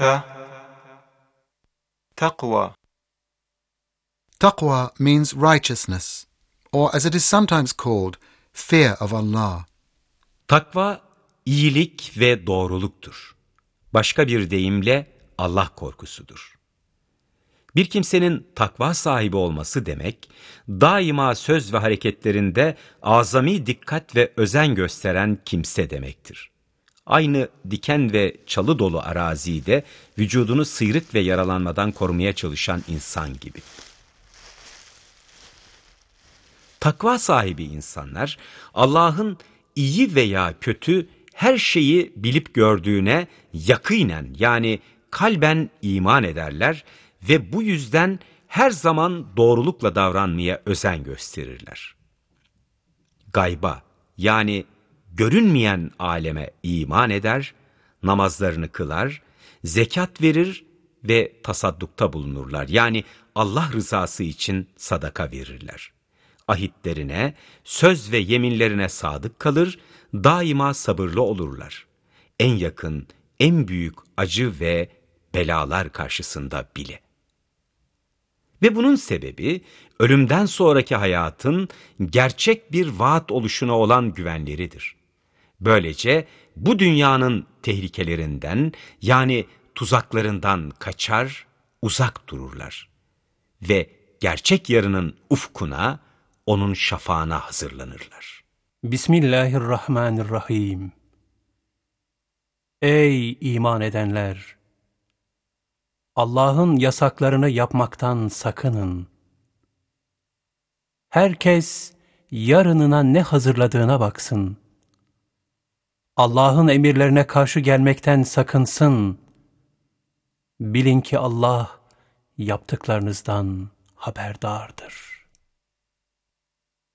Ta Taqwa Taqwa means righteousness, or as it is sometimes called, fear of Allah. Takva iyilik ve doğruluktur. Başka bir deyimle Allah korkusudur. Bir kimsenin takva sahibi olması demek, daima söz ve hareketlerinde azami dikkat ve özen gösteren kimse demektir. Aynı diken ve çalı dolu arazide vücudunu sıyrık ve yaralanmadan korumaya çalışan insan gibi. Takva sahibi insanlar Allah'ın iyi veya kötü her şeyi bilip gördüğüne yakinen yani kalben iman ederler ve bu yüzden her zaman doğrulukla davranmaya özen gösterirler. Gayba yani görünmeyen aleme iman eder, namazlarını kılar, zekat verir ve tasaddukta bulunurlar. Yani Allah rızası için sadaka verirler. Ahitlerine, söz ve yeminlerine sadık kalır, daima sabırlı olurlar. En yakın, en büyük acı ve belalar karşısında bile. Ve bunun sebebi ölümden sonraki hayatın gerçek bir vaat oluşuna olan güvenleridir. Böylece bu dünyanın tehlikelerinden yani tuzaklarından kaçar, uzak dururlar. Ve gerçek yarının ufkuna, onun şafağına hazırlanırlar. Bismillahirrahmanirrahim. Ey iman edenler! Allah'ın yasaklarını yapmaktan sakının. Herkes yarınına ne hazırladığına baksın. Allah'ın emirlerine karşı gelmekten sakınsın. Bilin ki Allah yaptıklarınızdan haberdardır.